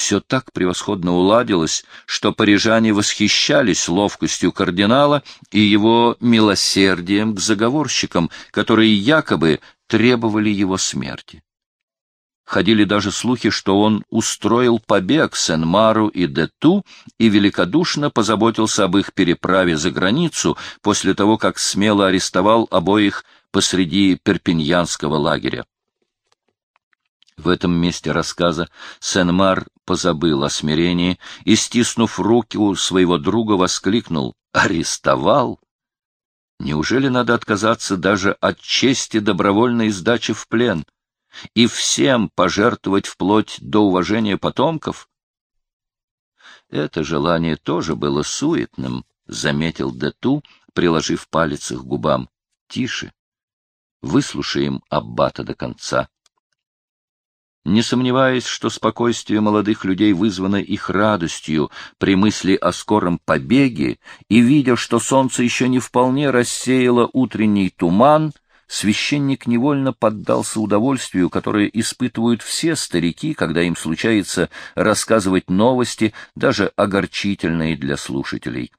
все так превосходно уладилось, что парижане восхищались ловкостью кардинала и его милосердием к заговорщикам, которые якобы требовали его смерти. Ходили даже слухи, что он устроил побег Сен-Мару и Дету и великодушно позаботился об их переправе за границу после того, как смело арестовал обоих посреди перпиньянского лагеря. В этом месте рассказа Сен-Мар позабыл о смирении и, стиснув руки у своего друга, воскликнул «Арестовал? Неужели надо отказаться даже от чести добровольной сдачи в плен?» и всем пожертвовать вплоть до уважения потомков? Это желание тоже было суетным, — заметил Дету, приложив палец к губам. — Тише. Выслушаем Аббата до конца. Не сомневаясь, что спокойствие молодых людей вызвано их радостью при мысли о скором побеге, и видя, что солнце еще не вполне рассеяло утренний туман, священник невольно поддался удовольствию, которое испытывают все старики, когда им случается рассказывать новости, даже огорчительные для слушателей.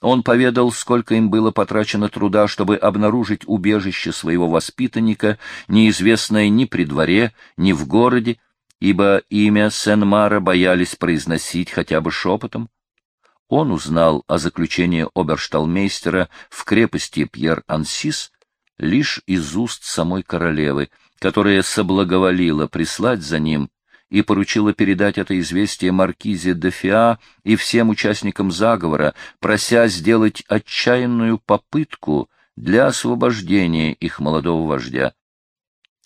Он поведал, сколько им было потрачено труда, чтобы обнаружить убежище своего воспитанника, неизвестное ни при дворе, ни в городе, ибо имя Сен-Мара боялись произносить хотя бы шепотом. Он узнал о заключении обершталмейстера в крепости Пьер-Ансис, лишь из уст самой королевы, которая соблаговолила прислать за ним и поручила передать это известие маркизе де Фиа и всем участникам заговора, прося сделать отчаянную попытку для освобождения их молодого вождя.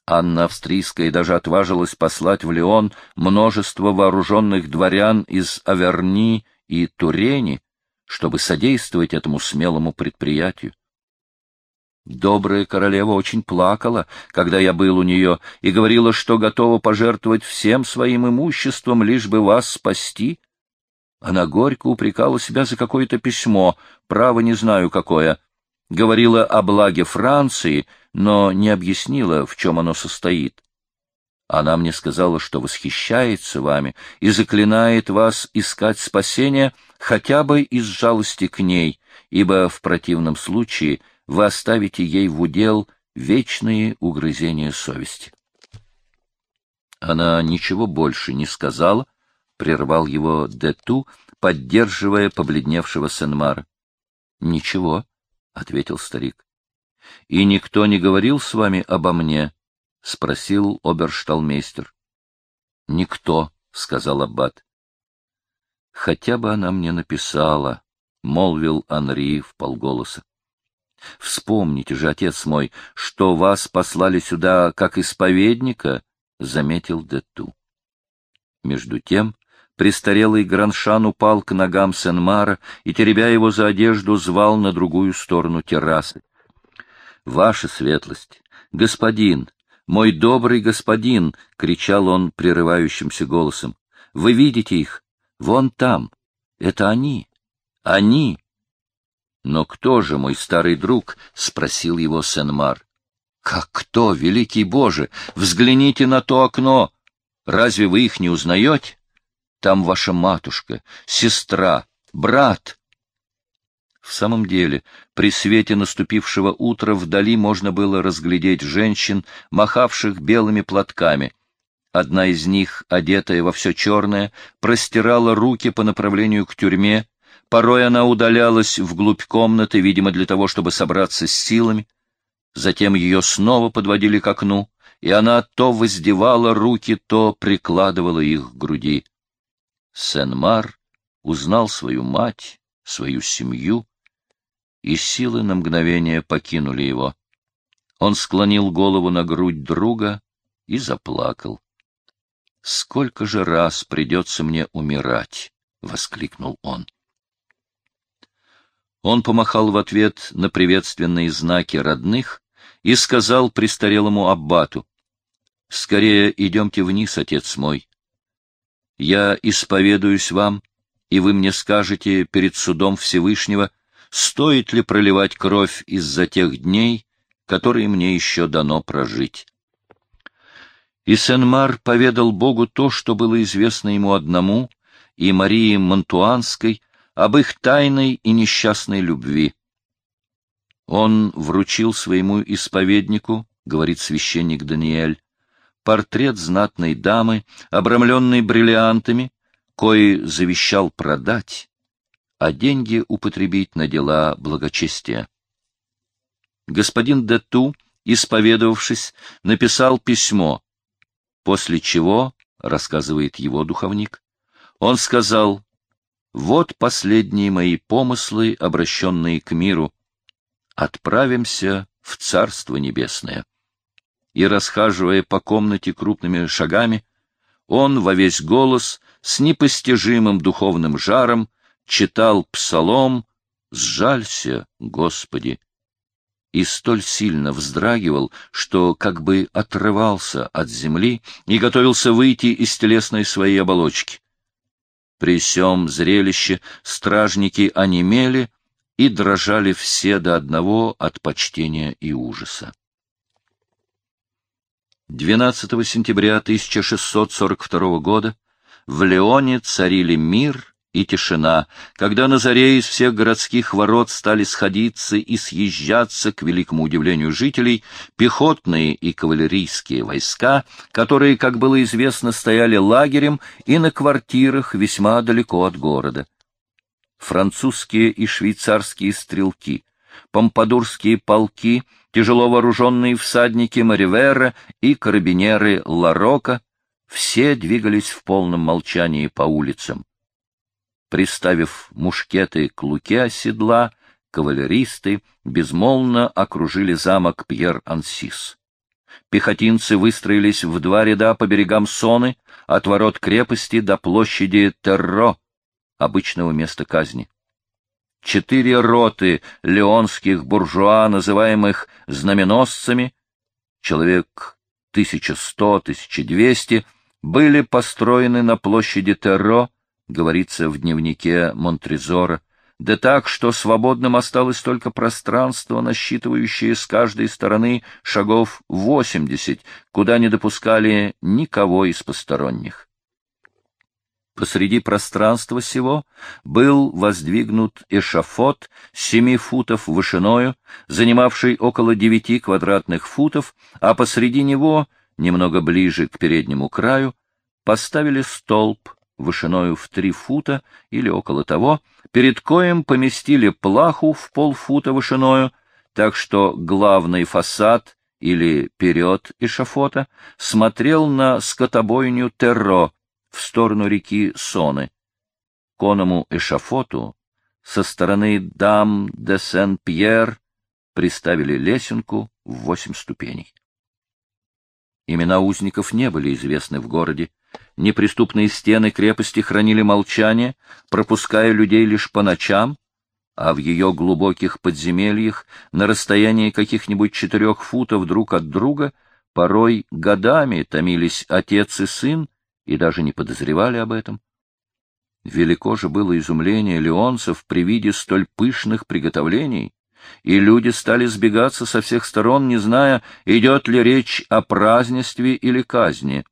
Анна Австрийская даже отважилась послать в Леон множество вооруженных дворян из Аверни и Турени, чтобы содействовать этому смелому предприятию. Добрая королева очень плакала, когда я был у нее, и говорила, что готова пожертвовать всем своим имуществом, лишь бы вас спасти. Она горько упрекала себя за какое-то письмо, право не знаю какое. Говорила о благе Франции, но не объяснила, в чем оно состоит. Она мне сказала, что восхищается вами и заклинает вас искать спасения хотя бы из жалости к ней, ибо в противном случае — вы оставите ей в удел вечные угрызения совести. Она ничего больше не сказала, прервал его Дету, поддерживая побледневшего Сенмара. — Ничего, — ответил старик. — И никто не говорил с вами обо мне? — спросил обершталмейстер. — Никто, — сказал Аббат. — Хотя бы она мне написала, — молвил Анри в полголоса. Вспомните же, отец мой, что вас послали сюда как исповедника, — заметил Дету. Между тем престарелый Граншан упал к ногам Сен-Мара и, теребя его за одежду, звал на другую сторону террасы. — Ваша светлость! Господин! Мой добрый господин! — кричал он прерывающимся голосом. — Вы видите их? Вон там! Это они! Они! Но кто же мой старый друг? — спросил его Сен-Мар. — Как кто, великий Боже? Взгляните на то окно. Разве вы их не узнаете? Там ваша матушка, сестра, брат. В самом деле, при свете наступившего утра вдали можно было разглядеть женщин, махавших белыми платками. Одна из них, одетая во все черное, простирала руки по направлению к тюрьме, Порой она удалялась вглубь комнаты, видимо, для того, чтобы собраться с силами. Затем ее снова подводили к окну, и она то воздевала руки, то прикладывала их к груди. Сен-Мар узнал свою мать, свою семью, и силы на мгновение покинули его. Он склонил голову на грудь друга и заплакал. «Сколько же раз придется мне умирать!» — воскликнул он. Он помахал в ответ на приветственные знаки родных и сказал престарелому аббату, «Скорее идемте вниз, отец мой. Я исповедуюсь вам, и вы мне скажете перед судом Всевышнего, стоит ли проливать кровь из-за тех дней, которые мне еще дано прожить». И Сен-Мар поведал Богу то, что было известно ему одному, и Марии Монтуанской, об их тайной и несчастной любви. Он вручил своему исповеднику, говорит священник Даниэль, портрет знатной дамы, обрамленный бриллиантами, кои завещал продать, а деньги употребить на дела благочестия. Господин Дету, исповедовавшись, написал письмо, после чего, рассказывает его духовник, он сказал, «Вот последние мои помыслы, обращенные к миру. Отправимся в Царство Небесное» и, расхаживая по комнате крупными шагами, он во весь голос с непостижимым духовным жаром читал псалом «Сжалься, Господи!» и столь сильно вздрагивал, что как бы отрывался от земли и готовился выйти из телесной своей оболочки. При сём зрелище стражники онемели и дрожали все до одного от почтения и ужаса. 12 сентября 1642 года в Леоне царили мир и тишина, когда на заре из всех городских ворот стали сходиться и съезжаться, к великому удивлению жителей, пехотные и кавалерийские войска, которые, как было известно, стояли лагерем и на квартирах весьма далеко от города. Французские и швейцарские стрелки, помпадурские полки — тяжело вооруженные всадники Маривера и карабинеры Ларока, все двигались в полном молчании по улицам. Приставив мушкеты к луке оседла, кавалеристы безмолвно окружили замок Пьер-Ансис. Пехотинцы выстроились в два ряда по берегам Соны, от ворот крепости до площади Терро, обычного места казни четыре роты леонских буржуа, называемых знаменосцами, человек 1100-1200, были построены на площади Терро, говорится в дневнике Монтрезора, да так, что свободным осталось только пространство, насчитывающее с каждой стороны шагов 80, куда не допускали никого из посторонних. Посреди пространства сего был воздвигнут эшафот семи футов вышиною, занимавший около девяти квадратных футов, а посреди него, немного ближе к переднему краю, поставили столб вышиною в три фута или около того, перед коем поместили плаху в полфута вышиною, так что главный фасад или перед эшафота смотрел на скотобойню Терро, в сторону реки Соны. Коному эшафоту со стороны дам де Сен-Пьер приставили лесенку в восемь ступеней. Имена узников не были известны в городе. Неприступные стены крепости хранили молчание, пропуская людей лишь по ночам, а в ее глубоких подземельях, на расстоянии каких-нибудь четырех футов друг от друга, порой годами томились отец и сын, и даже не подозревали об этом. Велико же было изумление леонцев при виде столь пышных приготовлений, и люди стали сбегаться со всех сторон, не зная, идет ли речь о празднестве или казни.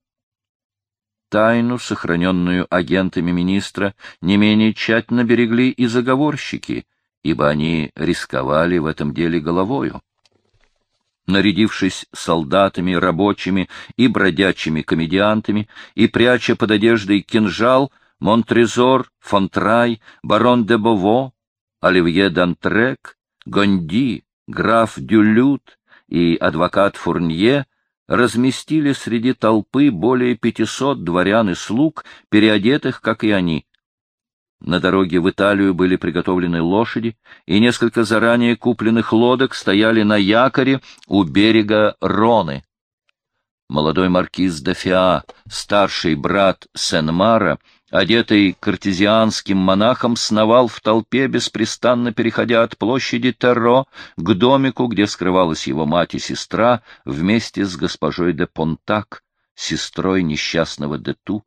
Тайну, сохраненную агентами министра, не менее тщательно берегли и заговорщики, ибо они рисковали в этом деле головою. Нарядившись солдатами, рабочими и бродячими комедиантами, и пряча под одеждой кинжал, Монтрезор, Фонтрай, барон де Бово, Оливье Дантрек, Гонди, граф Дюлют и адвокат Фурнье разместили среди толпы более пятисот дворян и слуг, переодетых, как и они, на дороге в Италию были приготовлены лошади, и несколько заранее купленных лодок стояли на якоре у берега Роны. Молодой маркиз де Фиа, старший брат Сен-Мара, одетый картезианским монахом, сновал в толпе, беспрестанно переходя от площади Терро к домику, где скрывалась его мать и сестра, вместе с госпожой де Понтак, сестрой несчастного Дету.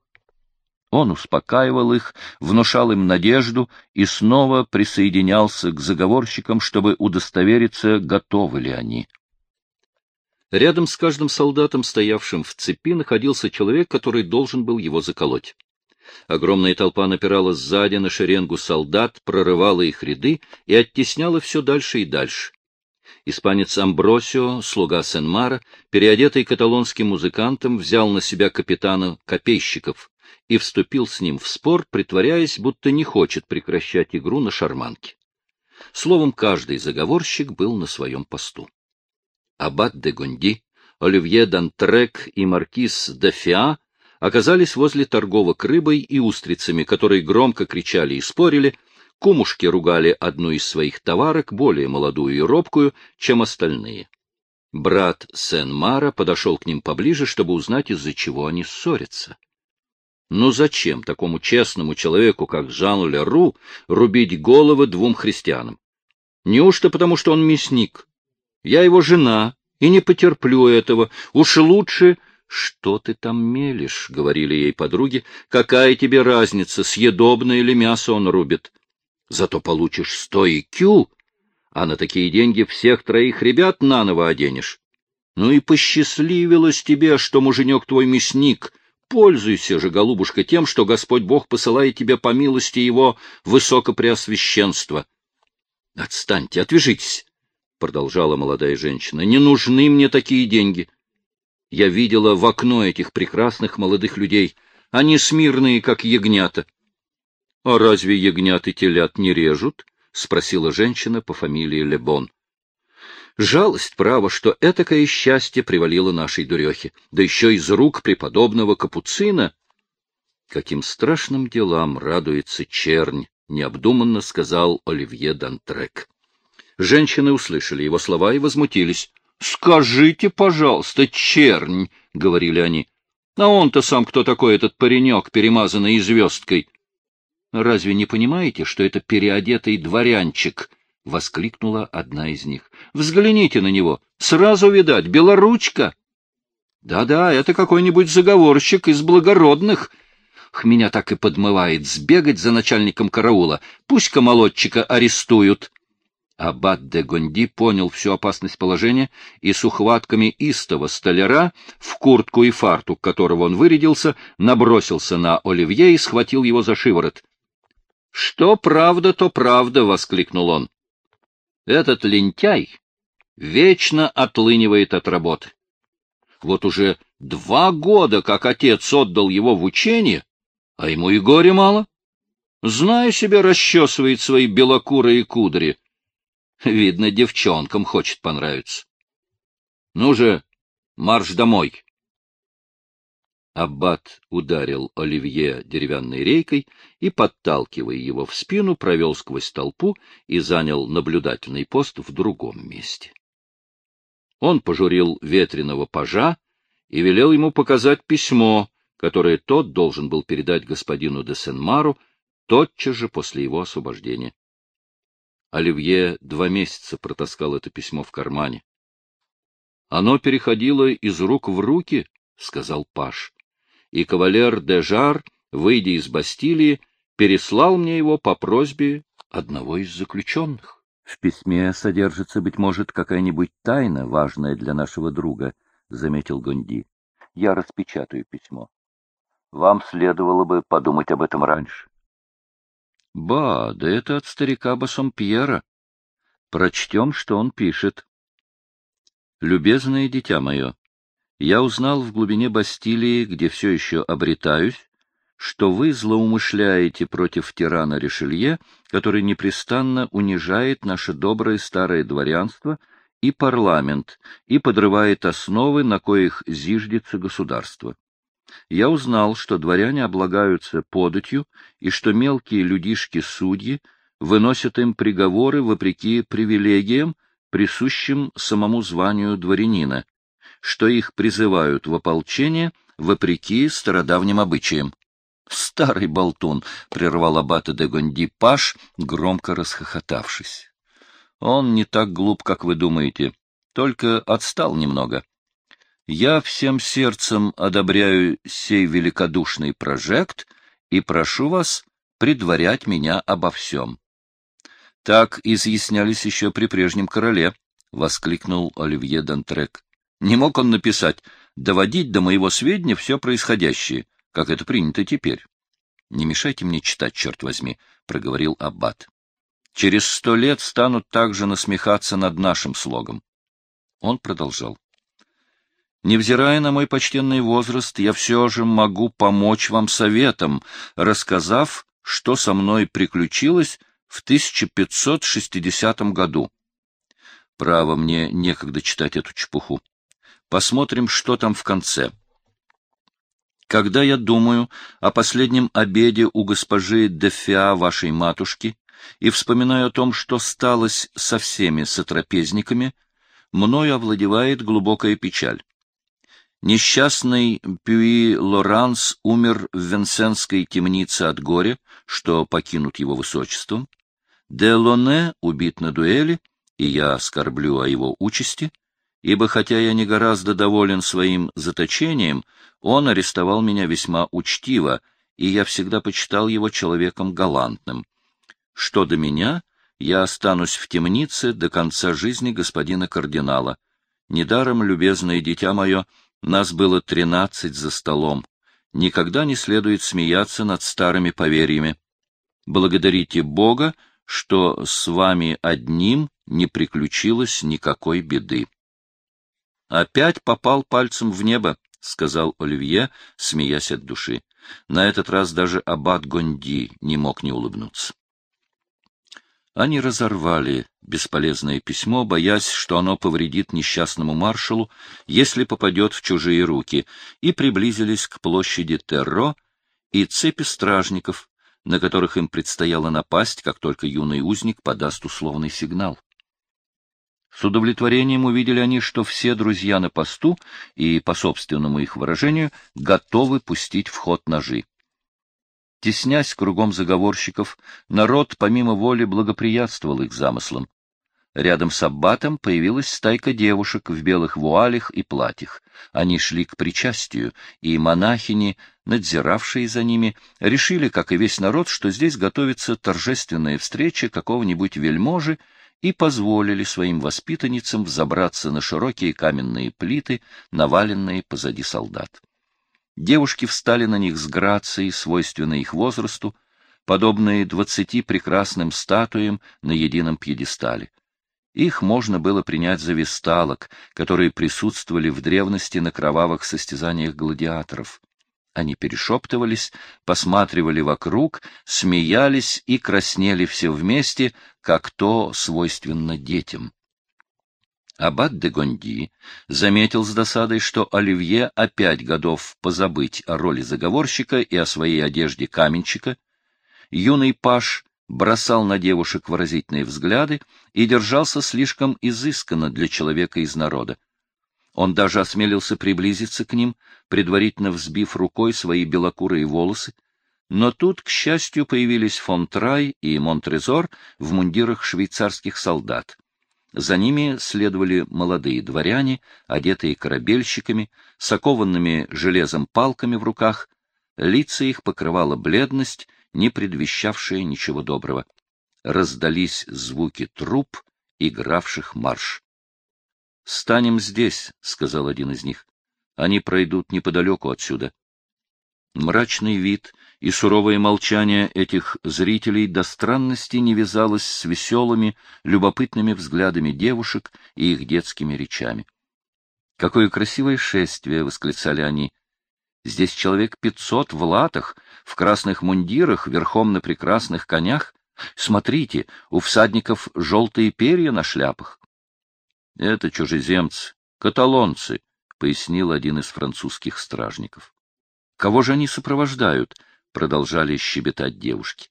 Он успокаивал их, внушал им надежду и снова присоединялся к заговорщикам, чтобы удостовериться, готовы ли они. Рядом с каждым солдатом, стоявшим в цепи, находился человек, который должен был его заколоть. Огромная толпа напирала сзади на шеренгу солдат, прорывала их ряды и оттесняла все дальше и дальше. Испанец Амбросио, слуга Сен-Мара, переодетый каталонским музыкантом, взял на себя капитана копейщиков и вступил с ним в спор, притворяясь, будто не хочет прекращать игру на шарманке. Словом, каждый заговорщик был на своем посту. Аббат де Гонди, Оливье Дантрек и маркиз де Фиа оказались возле торговок рыбой и устрицами, которые громко кричали и спорили, кумушки ругали одну из своих товарок, более молодую и робкую, чем остальные. Брат Сен-Мара подошел к ним поближе, чтобы узнать, из-за чего они ссорятся. Но зачем такому честному человеку, как Жану Леру, рубить головы двум христианам? Неужто потому, что он мясник? Я его жена, и не потерплю этого. Уж лучше «Что ты там мелешь?» — говорили ей подруги. «Какая тебе разница, съедобное или мясо он рубит? Зато получишь сто кю, а на такие деньги всех троих ребят наново оденешь. Ну и посчастливилось тебе, что муженек твой мясник. Пользуйся же, голубушка, тем, что Господь Бог посылает тебе по милости его высокопреосвященства». «Отстаньте, отвяжитесь!» — продолжала молодая женщина. «Не нужны мне такие деньги». Я видела в окно этих прекрасных молодых людей. Они смирные, как ягнята. — А разве ягнят и телят не режут? — спросила женщина по фамилии Лебон. Жалость, право, что этакое счастье привалило нашей дурехе, да еще из рук преподобного капуцина. Каким страшным делам радуется чернь, — необдуманно сказал Оливье Дантрек. Женщины услышали его слова и возмутились. «Скажите, пожалуйста, чернь!» — говорили они. «А он-то сам кто такой, этот паренек, перемазанный звездкой?» «Разве не понимаете, что это переодетый дворянчик?» — воскликнула одна из них. «Взгляните на него! Сразу видать, белоручка!» «Да-да, это какой-нибудь заговорщик из благородных!» Меня так и подмывает сбегать за начальником караула. Пусть-ка молодчика арестуют. Аббат де Гонди понял всю опасность положения и с ухватками истого столяра, в куртку и фартук которого он вырядился, набросился на Оливье и схватил его за шиворот. — Что правда, то правда! — воскликнул он. — Этот лентяй вечно отлынивает от работы. Вот уже два года, как отец отдал его в учение, а ему и горе мало. Зная себе, расчесывает свои белокурые кудри — Видно, девчонкам хочет понравиться. Ну же, марш домой! Аббат ударил Оливье деревянной рейкой и, подталкивая его в спину, провел сквозь толпу и занял наблюдательный пост в другом месте. Он пожурил ветреного пажа и велел ему показать письмо, которое тот должен был передать господину де Сен-Мару тотчас же после его освобождения. Оливье два месяца протаскал это письмо в кармане. — Оно переходило из рук в руки, — сказал Паш, — и кавалер де Жар, выйдя из Бастилии, переслал мне его по просьбе одного из заключенных. В письме содержится, быть может, какая-нибудь тайна, важная для нашего друга, — заметил Гонди. — Я распечатаю письмо. Вам следовало бы подумать об этом раньше. Ба, да это от старика Бассомпьера. Прочтем, что он пишет. Любезное дитя мое, я узнал в глубине Бастилии, где все еще обретаюсь, что вы злоумышляете против тирана Ришелье, который непрестанно унижает наше доброе старое дворянство и парламент и подрывает основы, на коих зиждется государство я узнал, что дворяне облагаются податью и что мелкие людишки-судьи выносят им приговоры вопреки привилегиям, присущим самому званию дворянина, что их призывают в ополчение вопреки стародавним обычаям. Старый болтун, — прервал аббата де Гонди Паш, громко расхохотавшись. Он не так глуп, как вы думаете, только отстал немного. Я всем сердцем одобряю сей великодушный прожект и прошу вас предварять меня обо всем. Так изъяснялись еще при прежнем короле, — воскликнул Оливье Дантрек. Не мог он написать «доводить до моего сведения все происходящее», как это принято теперь. — Не мешайте мне читать, черт возьми, — проговорил Аббат. — Через сто лет станут также насмехаться над нашим слогом. Он продолжал. Невзирая на мой почтенный возраст, я все же могу помочь вам советом, рассказав, что со мной приключилось в 1560 году. Право, мне некогда читать эту чепуху. Посмотрим, что там в конце. Когда я думаю о последнем обеде у госпожи Дефиа, вашей матушки, и вспоминаю о том, что сталось со всеми сотрапезниками, мною овладевает глубокая печаль. Несчастный Пюи Лоранс умер в Венсенской темнице от горя, что покинут его высочеством. Де Лоне убит на дуэли, и я скорблю о его участи, ибо хотя я не гораздо доволен своим заточением, он арестовал меня весьма учтиво, и я всегда почитал его человеком галантным. Что до меня, я останусь в темнице до конца жизни господина кардинала. Недаром, любезное дитя мое, — нас было тринадцать за столом. Никогда не следует смеяться над старыми поверьями. Благодарите Бога, что с вами одним не приключилось никакой беды. Опять попал пальцем в небо, — сказал Оливье, смеясь от души. На этот раз даже аббат Гонди не мог не улыбнуться. Они разорвали бесполезное письмо, боясь, что оно повредит несчастному маршалу, если попадет в чужие руки, и приблизились к площади Терро и цепи стражников, на которых им предстояло напасть, как только юный узник подаст условный сигнал. С удовлетворением увидели они, что все друзья на посту и, по собственному их выражению, готовы пустить в ход ножи. Теснясь кругом заговорщиков, народ помимо воли благоприятствовал их замыслам. Рядом с аббатом появилась стайка девушек в белых вуалях и платьях. Они шли к причастию, и монахини, надзиравшие за ними, решили, как и весь народ, что здесь готовится торжественная встреча какого-нибудь вельможи, и позволили своим воспитанницам взобраться на широкие каменные плиты, наваленные позади солдат. Девушки встали на них с грацией, свойственной их возрасту, подобные двадцати прекрасным статуям на едином пьедестале. Их можно было принять за весталок, которые присутствовали в древности на кровавых состязаниях гладиаторов. Они перешептывались, посматривали вокруг, смеялись и краснели все вместе, как то свойственно детям. Аббат де Гонди заметил с досадой, что Оливье опять годов позабыть о роли заговорщика и о своей одежде каменщика. Юный паш бросал на девушек выразительные взгляды и держался слишком изысканно для человека из народа. Он даже осмелился приблизиться к ним, предварительно взбив рукой свои белокурые волосы, но тут, к счастью, появились фон Трай и Монтрезор в мундирах швейцарских солдат. За ними следовали молодые дворяне, одетые корабельщиками, с окованными железом палками в руках. Лица их покрывала бледность, не предвещавшая ничего доброго. Раздались звуки труп, игравших марш. — Станем здесь, — сказал один из них. — Они пройдут неподалеку отсюда. Мрачный вид и суровое молчание этих зрителей до странности не вязалось с веселыми, любопытными взглядами девушек и их детскими речами. «Какое красивое шествие!» — восклицали они. «Здесь человек пятьсот в латах, в красных мундирах, верхом на прекрасных конях. Смотрите, у всадников желтые перья на шляпах». «Это чужеземцы, каталонцы», — пояснил один из французских стражников. «Кого же они сопровождают?» продолжали щебетать девушки.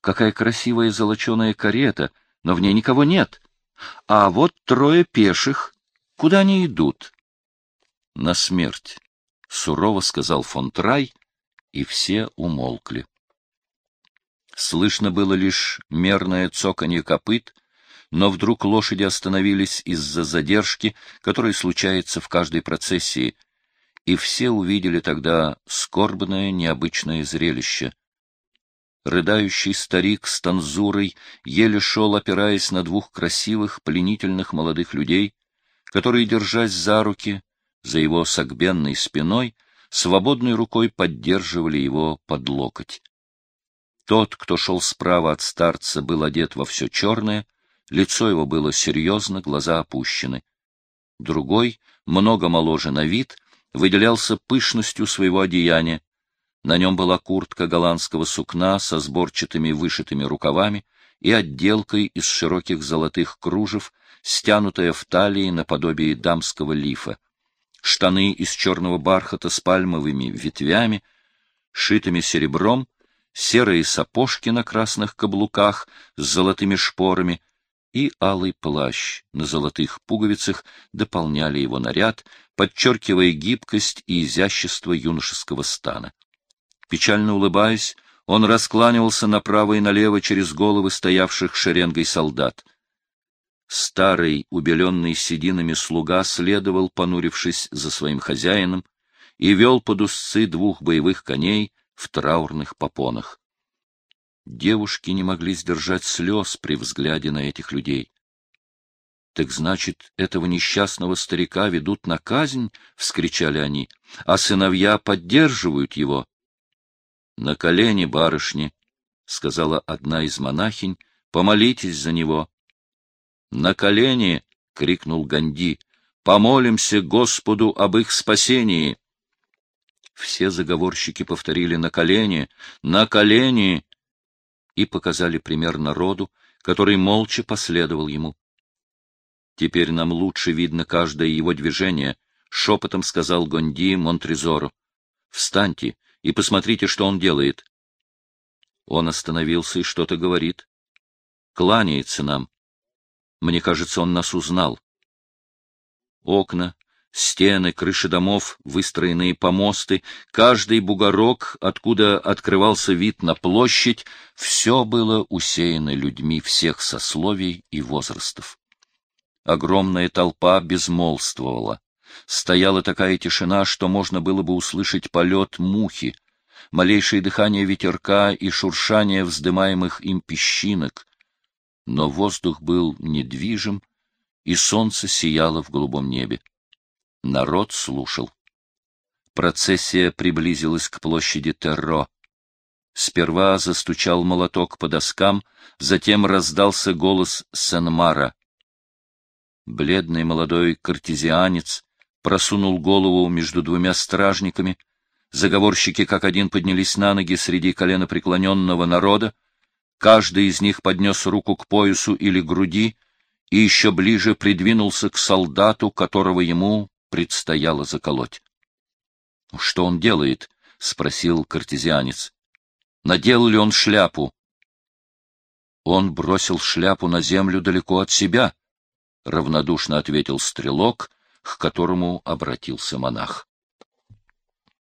Какая красивая золоченая карета, но в ней никого нет. А вот трое пеших. Куда они идут? На смерть, — сурово сказал фон Трай, и все умолкли. Слышно было лишь мерное цоканье копыт, но вдруг лошади остановились из-за задержки, которая случается в каждой процессии — и все увидели тогда скорбное необычное зрелище. Рыдающий старик с танзурой еле шел, опираясь на двух красивых, пленительных молодых людей. который, держась за руки, за его согбенной спиной, свободной рукой поддерживали его под локоть. Тот, кто шел справа от старца, был одет во все черное, лицо его было серьезно, глаза опущены. Другой, много моложе на вид, выделялся пышностью своего одеяния. На нем была куртка голландского сукна со сборчатыми вышитыми рукавами и отделкой из широких золотых кружев, стянутая в талии наподобие дамского лифа. Штаны из черного бархата с пальмовыми ветвями, шитыми серебром, серые сапожки на красных каблуках с золотыми шпорами и алый плащ на золотых пуговицах дополняли его наряд, подчеркивая гибкость и изящество юношеского стана. Печально улыбаясь, он раскланивался направо и налево через головы стоявших шеренгой солдат. Старый, убеленный сединами слуга следовал, понурившись за своим хозяином, и вел под узцы двух боевых коней в траурных попонах. Девушки не могли сдержать слез при взгляде на этих людей. — Так значит, этого несчастного старика ведут на казнь? — вскричали они. — А сыновья поддерживают его. — На колени, барышни, — сказала одна из монахинь, — помолитесь за него. — На колени! — крикнул Ганди. — Помолимся Господу об их спасении! Все заговорщики повторили «на колени! На колени!» И показали пример народу, который молча последовал ему. Теперь нам лучше видно каждое его движение, — шепотом сказал Гонди Монтрезору. — Встаньте и посмотрите, что он делает. Он остановился и что-то говорит. Кланяется нам. Мне кажется, он нас узнал. Окна, стены, крыши домов, выстроенные помосты, каждый бугорок, откуда открывался вид на площадь, все было усеяно людьми всех сословий и возрастов. Огромная толпа безмолвствовала. Стояла такая тишина, что можно было бы услышать полет мухи, малейшее дыхание ветерка и шуршание вздымаемых им песчинок. Но воздух был недвижим, и солнце сияло в голубом небе. Народ слушал. Процессия приблизилась к площади Терро. Сперва застучал молоток по доскам, затем раздался голос Сенмара. Бледный молодой картезианец просунул голову между двумя стражниками. Заговорщики как один поднялись на ноги среди коленопреклоненного народа. Каждый из них поднес руку к поясу или груди и еще ближе придвинулся к солдату, которого ему предстояло заколоть. — Что он делает? — спросил картезианец. — Надел ли он шляпу? Он бросил шляпу на землю далеко от себя, — равнодушно ответил стрелок, к которому обратился монах.